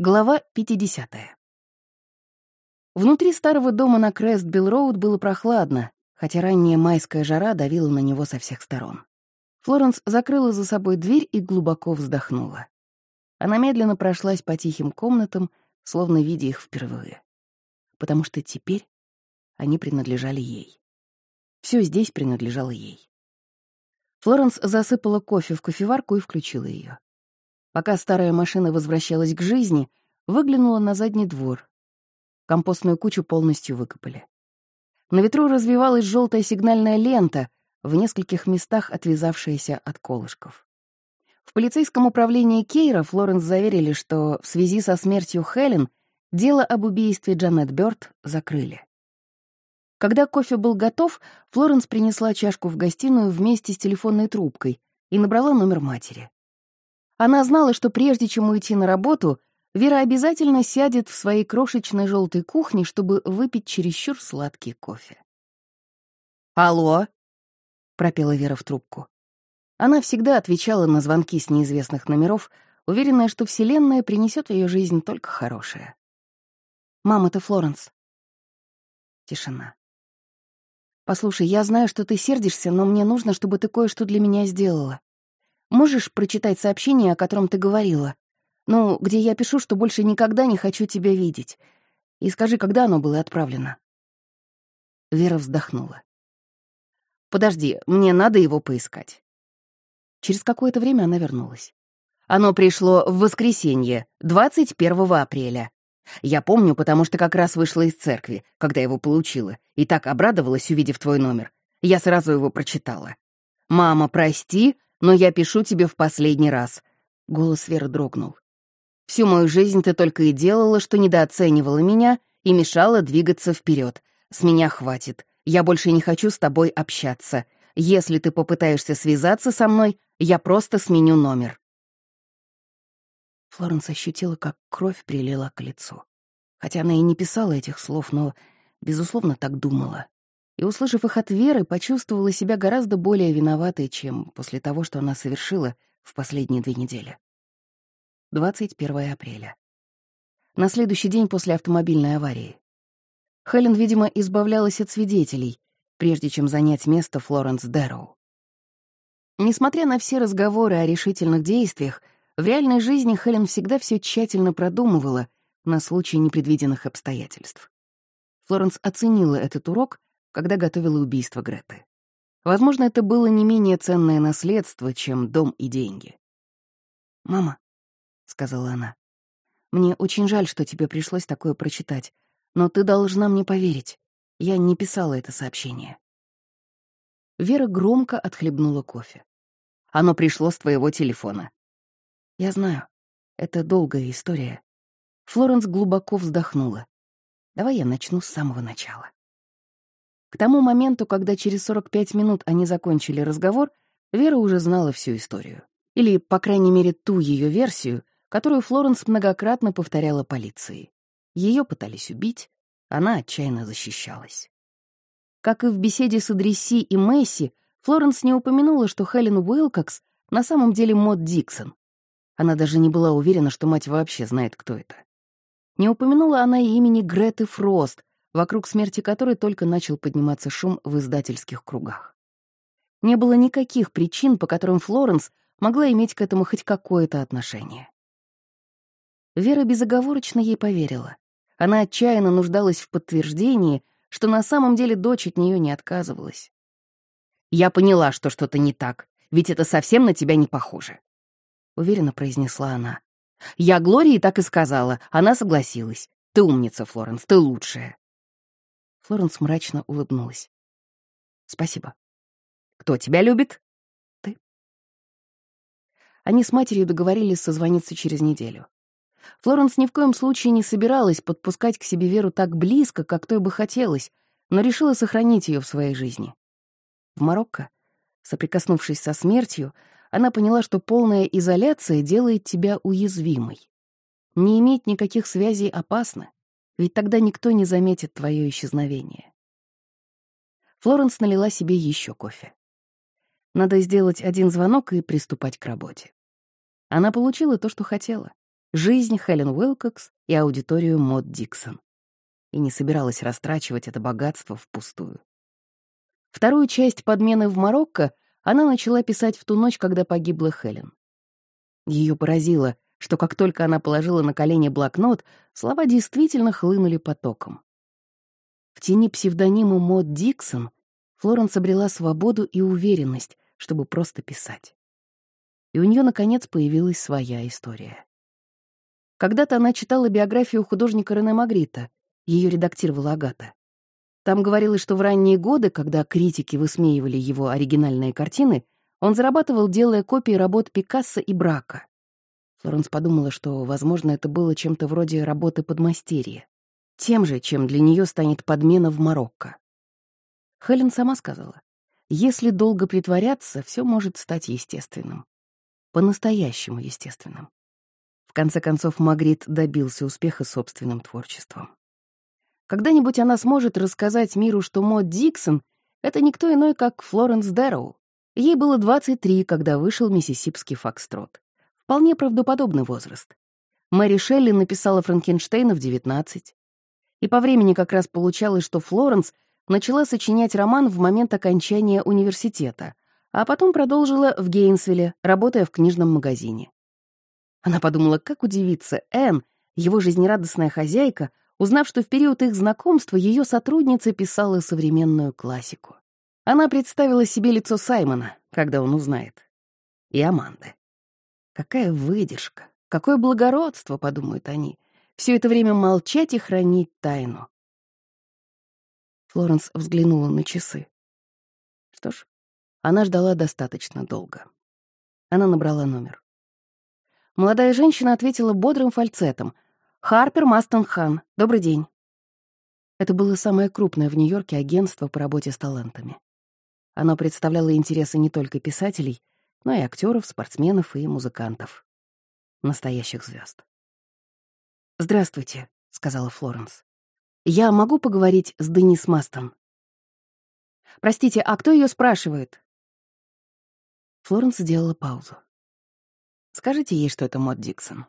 Глава 50. Внутри старого дома на Крест-Билл-Роуд было прохладно, хотя ранняя майская жара давила на него со всех сторон. Флоренс закрыла за собой дверь и глубоко вздохнула. Она медленно прошлась по тихим комнатам, словно видя их впервые. Потому что теперь они принадлежали ей. Все здесь принадлежало ей. Флоренс засыпала кофе в кофеварку и включила ее. Пока старая машина возвращалась к жизни, выглянула на задний двор. Компостную кучу полностью выкопали. На ветру развивалась желтая сигнальная лента, в нескольких местах отвязавшаяся от колышков. В полицейском управлении Кейра Флоренс заверили, что в связи со смертью Хелен дело об убийстве Джанет Бёрд закрыли. Когда кофе был готов, Флоренс принесла чашку в гостиную вместе с телефонной трубкой и набрала номер матери. Она знала, что прежде чем уйти на работу, Вера обязательно сядет в своей крошечной желтой кухне, чтобы выпить чересчур сладкий кофе. «Алло?» — пропела Вера в трубку. Она всегда отвечала на звонки с неизвестных номеров, уверенная, что Вселенная принесет в ее жизнь только хорошее. «Мам, это Флоренс». Тишина. «Послушай, я знаю, что ты сердишься, но мне нужно, чтобы ты кое-что для меня сделала. Можешь прочитать сообщение, о котором ты говорила? Ну, где я пишу, что больше никогда не хочу тебя видеть. И скажи, когда оно было отправлено?» Вера вздохнула. «Подожди, мне надо его поискать». Через какое-то время она вернулась. Оно пришло в воскресенье, 21 апреля. Я помню, потому что как раз вышла из церкви, когда его получила, и так обрадовалась, увидев твой номер. Я сразу его прочитала. «Мама, прости, но я пишу тебе в последний раз». Голос Веры дрогнул. «Всю мою жизнь ты только и делала, что недооценивала меня и мешала двигаться вперед. С меня хватит. Я больше не хочу с тобой общаться. Если ты попытаешься связаться со мной, я просто сменю номер». Флоренс ощутила, как кровь прилила к лицу. Хотя она и не писала этих слов, но, безусловно, так думала и, услышав их от Веры, почувствовала себя гораздо более виноватой, чем после того, что она совершила в последние две недели. 21 апреля. На следующий день после автомобильной аварии. Хелен, видимо, избавлялась от свидетелей, прежде чем занять место Флоренс Дэрроу. Несмотря на все разговоры о решительных действиях, в реальной жизни Хелен всегда все тщательно продумывала на случай непредвиденных обстоятельств. Флоренс оценила этот урок когда готовила убийство Греты. Возможно, это было не менее ценное наследство, чем дом и деньги. «Мама», — сказала она, — «мне очень жаль, что тебе пришлось такое прочитать, но ты должна мне поверить. Я не писала это сообщение». Вера громко отхлебнула кофе. «Оно пришло с твоего телефона». «Я знаю. Это долгая история». Флоренс глубоко вздохнула. «Давай я начну с самого начала». К тому моменту, когда через 45 минут они закончили разговор, Вера уже знала всю историю. Или, по крайней мере, ту ее версию, которую Флоренс многократно повторяла полиции. Ее пытались убить, она отчаянно защищалась. Как и в беседе с Адресси и Месси, Флоренс не упомянула, что Хелен Уилкокс на самом деле Мод Диксон. Она даже не была уверена, что мать вообще знает, кто это. Не упомянула она и имени Греты Фрост, вокруг смерти которой только начал подниматься шум в издательских кругах. Не было никаких причин, по которым Флоренс могла иметь к этому хоть какое-то отношение. Вера безоговорочно ей поверила. Она отчаянно нуждалась в подтверждении, что на самом деле дочь от нее не отказывалась. «Я поняла, что что-то не так, ведь это совсем на тебя не похоже», — уверенно произнесла она. «Я Глории так и сказала, она согласилась. Ты умница, Флоренс, ты лучшая». Флоренс мрачно улыбнулась. «Спасибо. Кто тебя любит?» «Ты». Они с матерью договорились созвониться через неделю. Флоренс ни в коем случае не собиралась подпускать к себе Веру так близко, как той бы хотелось, но решила сохранить ее в своей жизни. В Марокко, соприкоснувшись со смертью, она поняла, что полная изоляция делает тебя уязвимой. Не иметь никаких связей опасно ведь тогда никто не заметит твое исчезновение. Флоренс налила себе еще кофе. Надо сделать один звонок и приступать к работе. Она получила то, что хотела. жизнь Хелен Уилкокс и аудиторию Мод Диксон. И не собиралась растрачивать это богатство впустую. Вторую часть подмены в Марокко она начала писать в ту ночь, когда погибла Хелен. Ее поразило, что как только она положила на колени блокнот, слова действительно хлынули потоком. В тени псевдонима Мод Диксон Флоренс обрела свободу и уверенность, чтобы просто писать. И у нее, наконец, появилась своя история. Когда-то она читала биографию художника Рене Магрита, ее редактировала Агата. Там говорилось, что в ранние годы, когда критики высмеивали его оригинальные картины, он зарабатывал, делая копии работ Пикассо и Брака. Флоренс подумала, что, возможно, это было чем-то вроде работы подмастерья. Тем же, чем для нее станет подмена в Марокко. Хелен сама сказала, если долго притворяться, все может стать естественным. По-настоящему естественным. В конце концов, Магрит добился успеха собственным творчеством. Когда-нибудь она сможет рассказать миру, что Мод Диксон — это никто иной, как Флоренс Дэрроу. Ей было 23, когда вышел «Миссисипский фокстрот». Вполне правдоподобный возраст. Мэри Шелли написала Франкенштейна в 19. И по времени как раз получалось, что Флоренс начала сочинять роман в момент окончания университета, а потом продолжила в Гейнсвилле, работая в книжном магазине. Она подумала, как удивиться Энн, его жизнерадостная хозяйка, узнав, что в период их знакомства ее сотрудница писала современную классику. Она представила себе лицо Саймона, когда он узнает. И Аманды. Какая выдержка, какое благородство, подумают они, все это время молчать и хранить тайну. Флоренс взглянула на часы. Что ж, она ждала достаточно долго. Она набрала номер. Молодая женщина ответила бодрым фальцетом. «Харпер Мастон Хан. Добрый день». Это было самое крупное в Нью-Йорке агентство по работе с талантами. Оно представляло интересы не только писателей, но и актеров, спортсменов и музыкантов. Настоящих звезд. «Здравствуйте», — сказала Флоренс. «Я могу поговорить с Денис Мастон?» «Простите, а кто ее спрашивает?» Флоренс сделала паузу. Скажите ей, что это Мод Диксон.